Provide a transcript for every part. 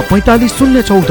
पैँतालिस शून्य चौध।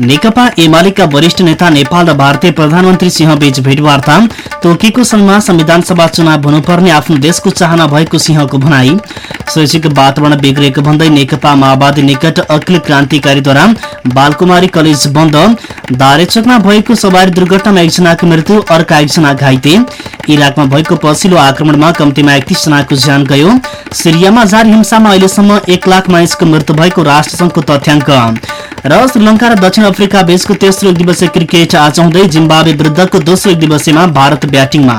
नेकपा एमालेका वरिष्ठ नेता नेपाल र भारतीय प्रधानमन्त्री सिंह बीच भेटवार्ता। तोकेको समयमा संविधान सभा चुनाव हुनुपर्ने आफ्नो देशको चाहना भएको सिंहको भनाई। शैक्षिक वातावरण बिग्रेको भन्दै नेकपा माओवादी निकट अखिल क्रान्तिकारीद्वारा बालकुमारी कलेज बन्द। दारेचोकमा भएको सवारी दुर्घटनामा एकजनाको मृत्यु अर्का एकजना घाइते। इराकमा भएको पछिल्लो आक्रमणमा कम्तीमा एकतिस जनाको ज्यान गयो। सिरियामा जारी हिंसामा अहिलेसम्म एक लाख मानिसको मृत्यु भएको राष्ट्रसंघको तथ्याङ्क। र श्रीलंका र दक्षिण अफ्रिका बीचको तेस्रो एक दिवसीय क्रिकेट आज हुँदै जिम्बावे विरुद्धको दोस्रो एक दिवसीयमा भारत ब्याटिङमा।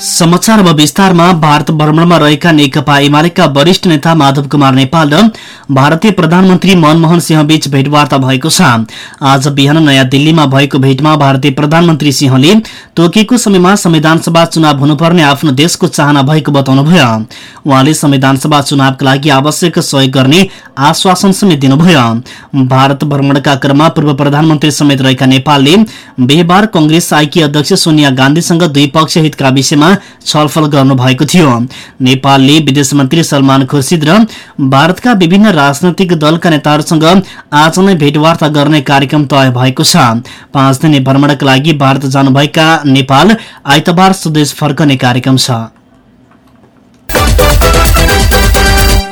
समाचार विस्तारमा भारत भ्रमणमा रहेका नेकपा एमालेका वरिष्ठ नेता माधव कुमार नेपाल र भारतीय प्रधानमन्त्री मनमोहन सिंह बीच भेटवार्ता भएको छ। आज बिहान नयाँ दिल्लीमा भएको भेटमा भारतीय प्रधानमन्त्री सिंहले तोकिएको समयमा संविधान सभा चुनाव हुनुपर्ने आफ्नो देशको चाहना भएको बताउनुभयो। उहाँले संविधान सभा चुनावका लागि आवश्यक सहयोग गर्ने आश्वासन समेत दिनुभयो। भारत भ्रमणका क्रममा पूर्व प्रधानमन्त्री समेत रहेका नेपालले बिहिबार कंग्रेस आइकी अध्यक्ष सोनिया गान्धीसँग द्विपक्षीय हितका विषयमा छलफल गर्नु भएको थियो। नेपालले विदेश मन्त्री सलमान खुर्सिद र भारतका विभिन्न राजनैतिक दलका नेताहरूसँग आज नै भेटवार्ता गर्ने कार्यक्रम तय भएको छ। पाँच दिने भ्रमणका लागि भारत जानुभएका नेपाल आइतबार स्वदेश फर्कने कार्यक्रम छ।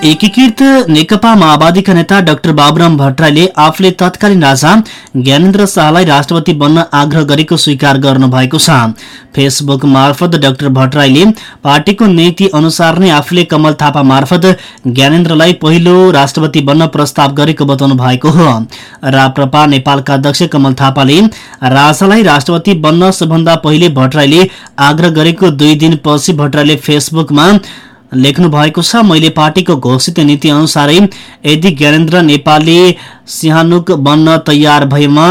एकीकृत नेकपा माओवादीका नेता डाक्टर बाबुराम भट्टराईले आफूले तत्कालीन राजा ज्ञानेन्द्र शाहलाई राष्ट्रपति बन्न आग्रह गरेको स्वीकार गर्नु भएको छ। फेसबुक मार्फत डाक्टर भट्टराईले पार्टीको नीति अनुसार नै आफूले कमल थापा मार्फत ज्ञानेन्द्रलाई पहिलो राष्ट्रपति बन्न प्रस्ताव गरेको बताउनु भएको हो। राप्रपा नेपालका अध्यक्ष कमल थापाले राजालाई राष्ट्रपति बन्न सबभन्दा पहिले भट्टराईले आग्रह गरेको दुई दिनपछि भट्टराईले फेसबुकमा लेख्नु भएको छ। मैले पार्टीको घोषित नीति अनुसारै यदि ज्ञानेन्द्र नेपालले सिंहानुक बन्न तयार भएमा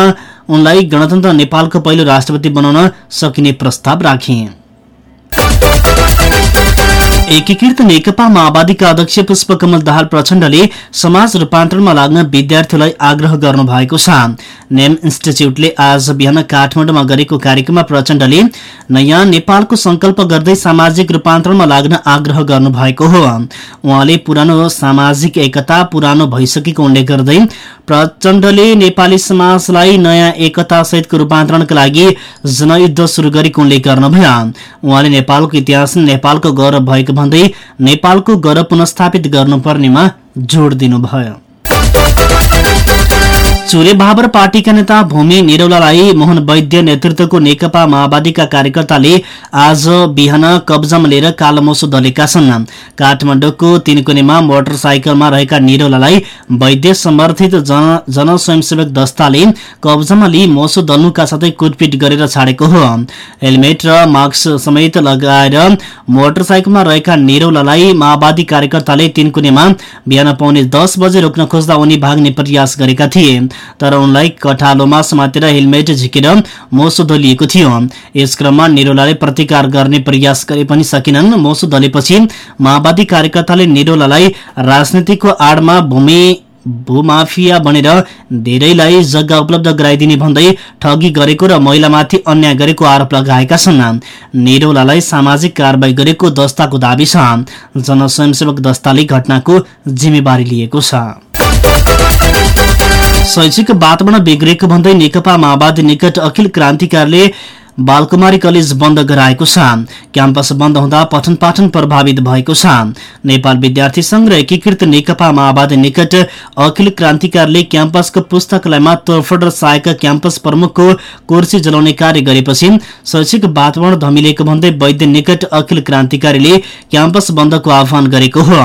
उनलाई गणतन्त्र नेपालको पहिलो राष्ट्रपति बनाउन सकिने प्रस्ताव राखे। एकीकृत नेकपा माओवादीका अध्यक्ष पुष्पकमल दाहाल प्रचण्डले समाज रूपान्तरणमा लाग्न विद्यार्थीलाई आग्रह गर्नु भएको छ। नेम इन्स्टिच्युटले आज बिहान काठमाडौँमा गरेको कार्यक्रममा प्रचण्डले नयाँ नेपालको संकल्प गर्दै सामाजिक रूपान्तरणमा लाग्न आग्रह गर्नु भएको हो। उहाँले पुरानो सामाजिक एकता पुरानो भइसकेको उल्लेख गर्दै प्रचण्डले नेपाली समाजलाई नयाँ एकता सहितको रूपान्तरणका लागि जनयुद्ध शुरू गरेको उल्लेख गर्नुभयो। उहाँले नेपालको इतिहास नेपालको गौरव भएको भन्दै नेपालको गौरव पुनस्थापित गर्नुपर्नेमा जोड़ दिनुभयो। चुरे बाबर पार्टीका नेता भूमि निरौलालाई मोहन वैद्य नेतृत्वको नेकपा माओवादीका कार्यकर्ताले आज बिहान कब्जामा लिएर कालोमोसो दलेका छन्। काठमाडौँको तिनकुनेमा मोटरसाइकलमा रहेका निरौलालाई वैद्य समर्थित जन जनस्वयंसेवक दस्ताले कब्जामा लिई मोसो दल्नुका साथै कुटपिट गरेर छाडेको हो। हेलमेट र मास्क समेत लगाएर मोटरसाइकलमा रहेका निरौलालाई माओवादी कार्यकर्ताले तिनकुनेमा बिहान पाउने दस बजे रोक्न खोज्दा उनी भाग्ने प्रयास गरेका थिए। तर उनलाई कठालोमा समातेर हेलमेट झिकेर मोसो दलिएको थियो। यस क्रममा निरोलाले प्रतिकार गर्ने प्रयास गरे पनि सकिनन्। मोसो दलेपछि माओवादी कार्यकर्ताले निरोलालाई राजनीतिको आडमा भूमि भूमाफिया बनेर धेरैलाई जग्गा उपलब्ध गराइदिने भन्दै ठगी गरेको र महिलामाथि अन्याय गरेको आरोप लगाएका छन्। निरौलालाई सामाजिक कारवाही गरेको दस्ताको दावी छ। जनस्वयंसेवक दस्ताले घटनाको जिम्मेवारी लिएको छ। शैक्षिक वातावरण बिग्रेको भन्दै नेकपा माओवादी निकट अखिल क्रान्तिकारीले बालकुमारी कलेज बन्द गराएको छ। क्याम्पस बन्द हुँदा पठन पाठन प्रभावित भएको छ। नेपाल विद्यार्थी संघ र एकीकृत नेकपा माओवादी निकट अखिल क्रान्तिकारीले क्याम्पसको पुस्तकालयमा तोडफोड र सहायक क्याम्पस प्रमुखको कुर्सी जलाउने कार्य गरेपछि शैक्षिक वातावरण धमिलिएको भन्दै वैद्य निकट अखिल क्रान्तिकारीले क्याम्पस बन्दको आह्वान गरेको हो।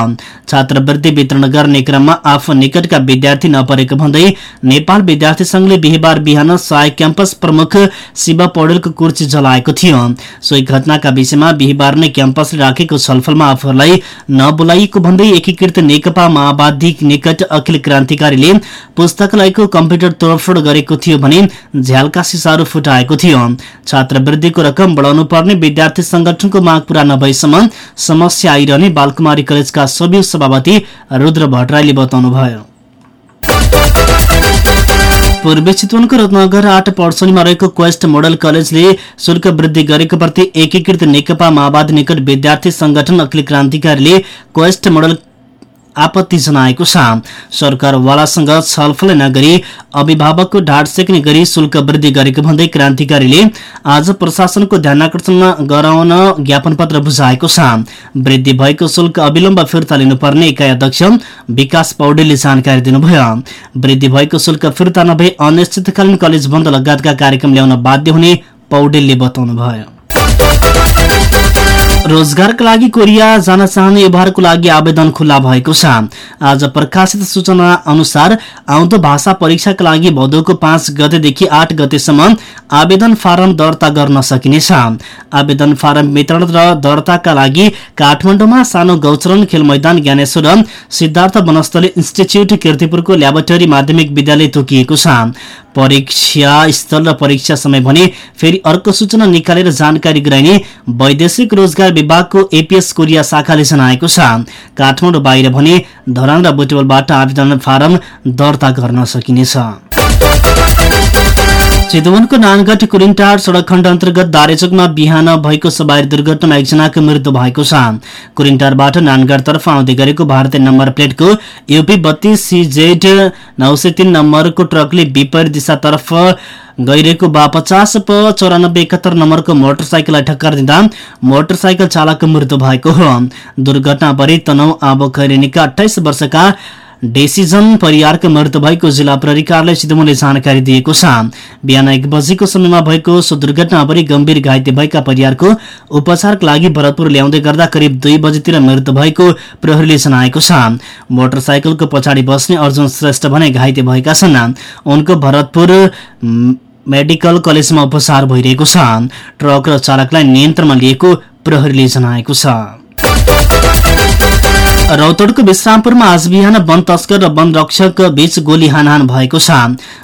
छात्रवृत्ति वितरण गर्ने क्रममा आफू निकटका विद्यार्थी नपरेको भन्दै नेपाल विद्यार्थी संघले बिहिबार बिहान सहायक क्याम्पस प्रमुख शिव पौडेलको कुर्ची जलाएको थियो। सोही घटनाका विषयमा बिहिबार नै क्याम्पसले राखेको छलफलमा आफूहरूलाई नबोलाइएको भन्दै एकीकृत नेकपा माओवादी निकट अखिल क्रान्तिकारीले पुस्तकालयको कम्प्युटर तोडफोड गरेको थियो भने झ्यालका सिसाहरू फुटाएको थियो। छात्रवृत्तिको रकम बढाउनु पर्ने विद्यार्थी संगठनको माग पूरा नभएसम्म समस्या आइरहने बालकुमारी कलेजका सबै सभापति रुद्र भट्टराईले बताउनुभयो। पूर्वी चितवनको रत्नगर आठ पर्सनीमा रहेको क्वेस्ट मोडल कलेजले शुल्क वृद्धि गरेको प्रति एकीकृत नेकपा माओवादी निकट विद्यार्थी संगठन अखिल क्रान्तिकारीले क्वेस्ट मोडल आपत्ति जनाएको छ। सरकारवालासँग छलफल नगरी अभिभावकको ढाड सेक्ने गरी शुल्क वृद्धि गरेको भन्दै क्रान्तिकारीले आज प्रशासनको ध्यानकर्षण गराउन ज्ञापन पत्र बुझाएको छ। वृद्धि भएको शुल्क अविलम्ब फिर्ता लिनुपर्ने इकाइ अध्यक्ष विकास पौडेलले जानकारी दिनुभयो। वृद्धि भएको शुल्क फिर्ता नभए अनिश्चितकालीन कलेज बन्द लगायतका कार्यक्रम ल्याउन बाध्य हुने पौडेलले बताउनुभयो। रोजगारका लागि कोरिया जान चाहने युवाहरूको लागि आवेदन खुल्ला भएको छ। आज प्रकाशित सूचना अनुसार आउँदो भाषा परीक्षाका लागि भदौको पाँच गतेदेखि आठ गतेसम्म आवेदन फारम दर्ता गर्न सकिनेछ। आवेदन फारम वितरण र दर्ताका लागि काठमाडौँमा सानो गौचरण खेल मैदान ज्ञानेश्वर सिद्धार्थ वनस्थली इन्स्टिच्युट किर्तिपुरको ल्याबोरेटरी माध्यमिक विद्यालय तोकिएको छ। परीक्षा स्थल र परीक्षा समय भने फेरि अर्को सूचना निकालेर जानकारी गराइने वैदेशिक रोजगार विभागको एपीएस कोरिया शाखाले जनाएको छ। काठमाडौँ बाहिर भने धरान र बुटवलबाट आवेदन फारम दर्ता गर्न सकिनेछ। चितवनको नानगढ कुरिन्टार सड़क खण्ड अन्तर्गत दारेचोकमा बिहान भएको सवारी दुर्घटनामा एकजनाको मृत्यु भएको छ। कुरिन्टारबाट नानगढतर्फ आउँदै गरेको भारतीय नम्बर प्लेटको युपी बत्तीस सिजेड नौ सय तीन नम्बरको ट्रकले विपरीत दिशातर्फ गइरहेको बा पचास प चौरानब्बे एकात्तर नम्बरको मोटरसाइकललाई ठक्कर दिँदा मोटरसाइकल चालकको मृत्यु भएको हो। दुर्घटना परि तनौ आबो खैरेनीका अठाइस वर्षका डेसिजन परियारको मृत्यु भएको जिल्ला प्रहरी कार्यालय चितवनले जानकारी दिएको छ। बिहान एक बजेको समयमा भएको सो दुर्घटनाभरि गम्भीर घाइते भएका परियारको उपचारका लागि भरतपुर ल्याउँदै गर्दा करिब दुई बजेतिर मृत्यु भएको प्रहरीले जनाएको छ। मोटरसाइकलको पछाडि बस्ने अर्जुन श्रेष्ठ भने घाइते भएका छन्। उनको भरतपुर मेडिकल कलेजमा उपचार भइरहेको छ। ट्रक र चालकलाई नियन्त्रणमा लिएको प्रहरीले जनाएको छ। रौतडको विश्रामपुरमा आज बिहान वन तस्कर र वन रक्षक बीच गोली हानहान भएको छ।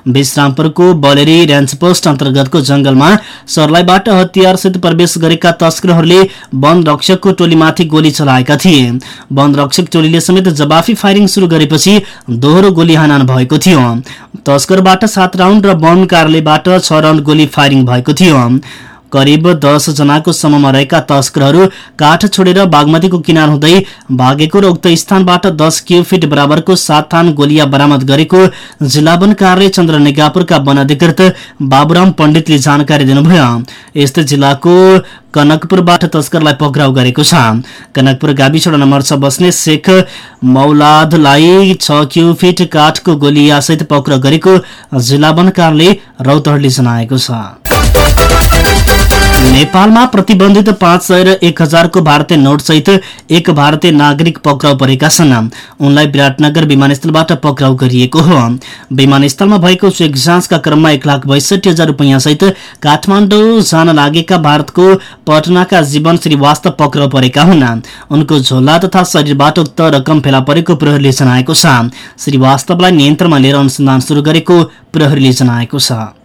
विश्रामपुरको बलेरी रेन्ज पोस्ट अन्तर्गतको जंगलमा सर्लाईबाट हतियारसहित प्रवेश गरेका तस्करहरूले वन रक्षकको टोलीमाथि गोली चलाएका थिए। वन रक्षक टोलीले समेत जवाफी फायरिङ शुरू गरेपछि दोहोरो गोली हानहान भएको थियो। तस्करबाट सात राउण्ड र वन कार्यालयबाट छ राउण्ड गोली फायरिङ भएको थियो। करिब दस जनाको समूहमा रहेका तस्करहरू काठ छोडेर बागमतीको किनार हुँदै भागेको र उक्त स्थानबाट दस क्युफिट बराबरको सात थान गोलिया बरामद गरेको जिल्ला वन कार्यालय चन्द्र निगापुरका वन अधिकृत बाबुराम पण्डितले जानकारी दिनुभयो। यस्तै जिल्लाको कनकपुरबाट तस्करलाई पक्राउ गरेको छ। कनकपुर गाविस नम्बर छ बस्ने शेख मौलादलाई छ क्युफिट काठको गोलियासहित पक्राउ गरेको जिल्ला वन कार्यालय रौतहटले जनाएको छ। नेपालमा प्रतिबन्धित पाँच सय र एक हजारको भारतीय नोट सहित एक भारतीय नागरिक पक्राउ परेका छन्। उनलाई विराटनगर विमानस्थलबाट पक्राउ गरिएको हो। विमानस्थलमा भएको चेक जाँचका क्रममा एक लाख बैसठी हजार रुपियाँ सहित काठमाडौँ जान लागेका भारतको पटनाका जीवन श्रीवास्तव पक्राउ परेका हुन्। उनको झोला तथा शरीरबाट उक्त रकम फेला परेको प्रहरीले जनाएको छ। श्रीवास्तवलाई नियन्त्रणमा लिएर अनुसन्धान शुरू गरेको प्रहरीले जनाएको छ।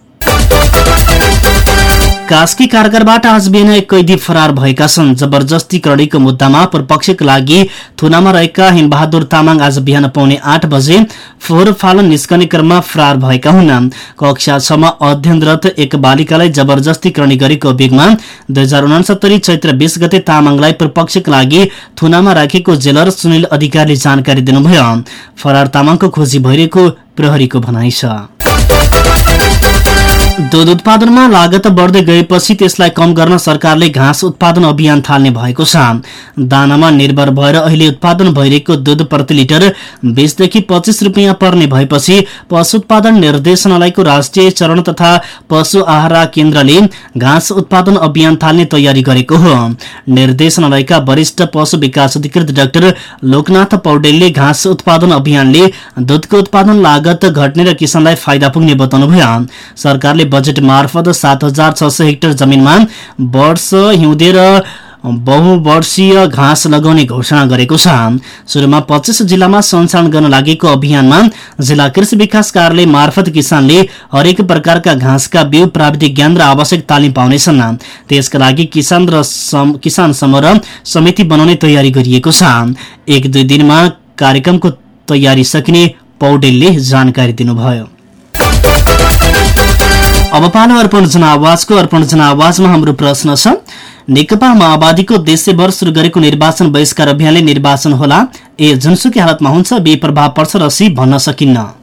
कास्की कारागारबाट आज बिहान एक कैदी फरार भएका छन्। जबरजस्ती करणीको मुद्दामा पूर्वपक्षका लागि थुनामा रहेका हिमबहादुर तामाङ आज बिहान पाउने आठ बजे फोहोर फालन निस्कने क्रममा फरार भएका हुन्। कक्षा छमा अध्ययनरत एक बालिकालाई जबरजस्ती करणी गरेको अभियोगमा दुई हजार उनासत्तरी चैत्र बीस गते तामाङलाई पूर्वपक्षका लागि थुनामा राखेको जेलर सुनिल अधिकारीले जानकारी दिनुभयो। फरार तामाङको खोजी भइरहेको प्रहरीको भनाइ छ। दूध उत्पादनमा लागत बढ्दै गएपछि त्यसलाई कम गर्न सरकारले घाँस उत्पादन अभियान थाल्ने भएको छ। दानामा निर्भर भएर अहिले उत्पादन भइरहेको दूध प्रति लिटर बीसदेखि पच्चिस रुपियाँ पर्ने भएपछि पशु उत्पादन निर्देशनालयको राष्ट्रिय चरण तथा पशु आहारा केन्द्रले घाँस उत्पादन अभियान थाल्ने तयारी गरेको हो। निर्देशनालयका वरिष्ठ पशु विकास अधिकृत डाक्टर लोकनाथ पौडेलले घाँस उत्पादन अभियानले दूधको उत्पादन लागत घट्ने र किसानलाई फाइदा पुग्ने बताउनुभयो। सरकारले बजेट मार्फत सात हजार छ सय हेक्टर जमिनमा वर्ष हिउँदे र बहुवर्षीय घाँस लगाउने घोषणा गरेको छ। सुरुमा पच्चिस जिल्लामा सञ्चालन गर्न लागेको अभियानमा जिल्ला कृषि विकास कार्यालय मार्फत किसानले हरेक प्रकारका घाँसका बिउ प्राविधिक ज्ञान र आवश्यक तालिम पाउनेछन्। त्यसका लागि किसान र सम, किसान समूह र समिति बनाउने तयारी गरिएको छ। एक दुई दिनमा कार्यक्रमको तयारी सकिने पौडेलले जानकारी दिनुभयो। अब पालो अर्पण जनावाजको अर्पण जनावाजमा हाम्रो प्रश्न छ। नेकपा माओवादीको देशैभर शुरू गरेको निर्वाचन बहिष्कार अभियानले निर्वाचन होला। ए जुनसुकै हालतमा हुन्छ बे प्रभाव पर्छ र सी भन्न सकिन्न।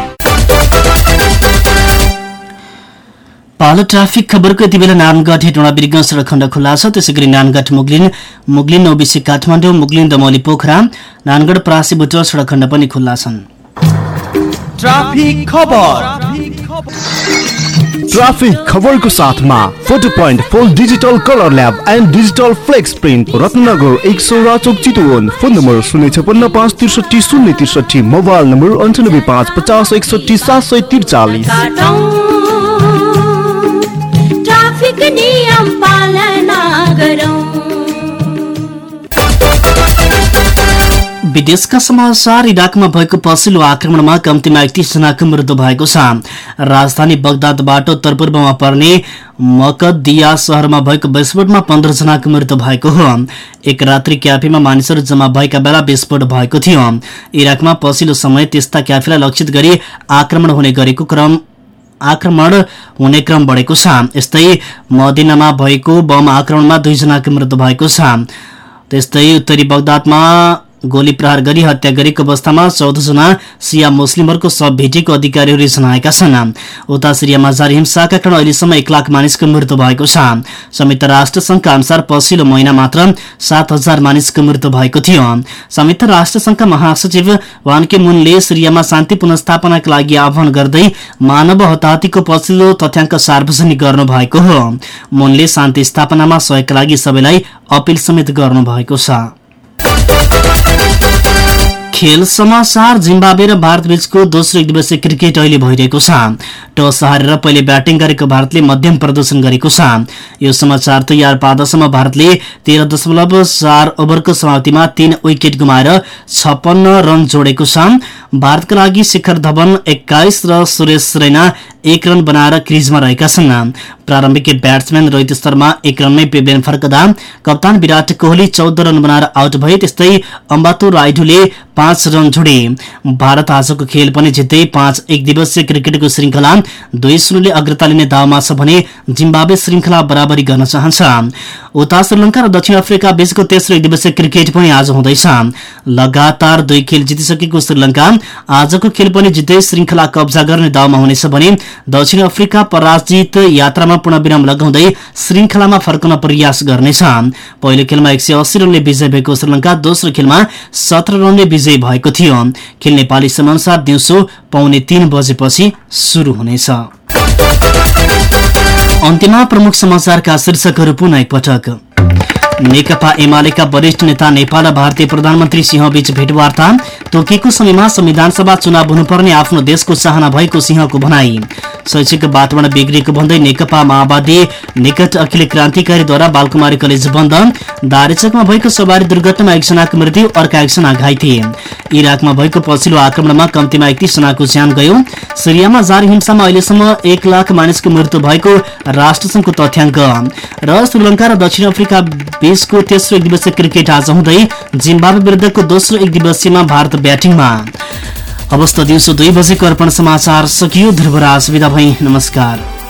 पालो ट्राफिक खबरको यति बेला नानगढ हेटौँडा बिर्ग सडक खण्ड खुल्ला छ त्यसै गरी नानगढ मुगलिन मुगलिन ओबिसी काठमाडौँ मुगलिन दमौली पोखरा नानगढ परासी बुटोल सडक खण्ड पनि खुल्ला छन्। ट्राफिक खबर। ट्राफिक खबरको साथमा photo point full digital colour lab and digital flex print Ratnanagar एक सौ राचोक चितवन फोन नम्बर शून्य छपन्न पाँच त्रिसठी शून्य त्रिसठी मोबाइल नम्बर अन्ठानब्बे पाँच पचास एकसठी सात सय त्रिचालिस। विदेशका समाचार इराकमा भएको पछिल्लो आक्रमणमा कम्तीमा एकतिस जनाको मृत्यु भएको छ राजधानी बगदादबाट उत्तर पूर्वमा पर्ने मकदिया शहरमा भएको विस्फोटमा पन्ध्र जनाको मृत्यु भएको हो एक रात्रि क्याफेमा मानिसहरू जम्मा भएका बेला विस्फोट भएको थियो इराकमा पछिल्लो समय त्यस्ता क्याफेलाई लक्षित गरी आक्रमण हुने गरेको क्रम आक्रमण हुने क्रम बढेको छ। यस्तै मदिनामा भएको बम आक्रमणमा दुईजनाको मृत्यु भएको छ। त्यस्तै उत्तरी बगदादमा गोली प्रहार गरी हत्या गरेको अवस्थामा चौधजना सिया मुस्लिमहरूको शव भेटेको अधिकारीहरूले जनाएका छन्। उता सिरियामा जारी हिंसाका कारण अहिलेसम्म एक लाख मानिसको मृत्यु भएको छ। संयुक्त राष्ट्र संघका अनुसार पछिल्लो महिना मात्र सात हजार मानिसको मृत्यु भएको थियो। संयुक्त राष्ट्र संघका महासचिव वानके मुनले सिरियामा शान्ति पुनस्थापनाका लागि आह्वान गर्दै मानव हताहतीको पछिल्लो तथ्याङ्क सार्वजनिक गर्नु भएको हो। मुनले शान्ति स्थापनामा सहयोगका लागि सबैलाई अपिल समेत गर्नु भएको छ। Bye. खेल समाचार जिम्बावे र भारत बीचको दोस्रो एक दिवसीय क्रिकेट अहिले भइरहेको छ। टस हारेर पहिले ब्याटिङ गरेको भारतले मध्यम प्रदर्शन गरेको छ। यो समाचार तयार पार्दासम्म भारतले तेह्र दशमलव चार ओभरको समाप्तिमा तीन विकेट गुमाएर छप्पन्न रन जोडेको छ। भारतका लागि शिखर धवन एक्काइस र सुरेश रैना एक रन बनाएर क्रिजमा रहेका छन्। प्रारम्भिक ब्याट्सम्यान रोहित शर्मा एक रनमै पेब्रेन फर्कदा कप्तान विराट कोहली चौध रन बनाएर आउट भए त्यस्तै अम्बातु राइडुले पाँच रन जोडे। भारत आजको खेल पनि जित्दै पाँच एक दिवसीय क्रिकेटको श्रृङ्खला दुई शून्यले अग्रता लिने दावमा छ भने जिम्बावे श्रृङ्खला बराबरी गर्न चाहन्छ। उता श्रीलङ्का र दक्षिण अफ्रिका बीचको तेस्रो एक दिवसीय क्रिकेट पनि आज हुँदैछ। लगातार दुई खेल जितिसकेको श्रीलङ्का आजको खेल पनि जित्दै श्रृङ्खला कब्जा गर्ने दावमा हुनेछ भने दक्षिण अफ्रिका पराजित यात्रामा पूर्णविराम लगाउँदै श्रृङ्खलामा फर्कन प्रयास गर्नेछ। पहिलो खेलमा एक रनले विजय भएको श्रीलङ्का दोस्रो खेलमा सत्र रनले विजय भएको थियो। खेल नेपाली समयअनुसार दिउँसो पाउने तीन बजेपछि शुरू हुनेछ। अन्त्यमा प्रमुख समाचारका शीर्षकहरू पुनः एकपटक। नेकपा एमालेका वरिष्ठ नेता नेपाल र भारतीय प्रधानमन्त्री सिंह बीच भेटवार्ता। तोकिएको समयमा संविधान सभा चुनाव हुनुपर्ने आफ्नो देशको चाहना भएको सिंहको भनाई। शैक्षिक वातावरण बिग्रिएको भन्दै नेकपा माओवादी निकट अखिल क्रान्तिकारीद्वारा बालकुमारी कलेज बन्द। दारेचकमा भएको सवारी दुर्घटनामा एकजनाको मृत्यु अर्का एकजना घाइते। इराकमा भएको पछिल्लो आक्रमणमा कम्तीमा एकतिस जनाको ज्यान गयो। सिरियामा जारी हिंसामा अहिलेसम्म एक लाख मानिसको मृत्यु भएको राष्ट्रसङ्घको तथ्याङ्क। र श्रीलङ्का र दक्षिण अफ्रिका बीचको तेस्रो एक दिवसीय क्रिकेट आज हुँदै जिम्बाब्वे विरुद्धको दोस्रो एक भारत ब्याटिङमा। अवस्था दिउँसो दुई बजेको अर्पण समाचार सकियो। ध्रुवराज विदा भई। नमस्कार।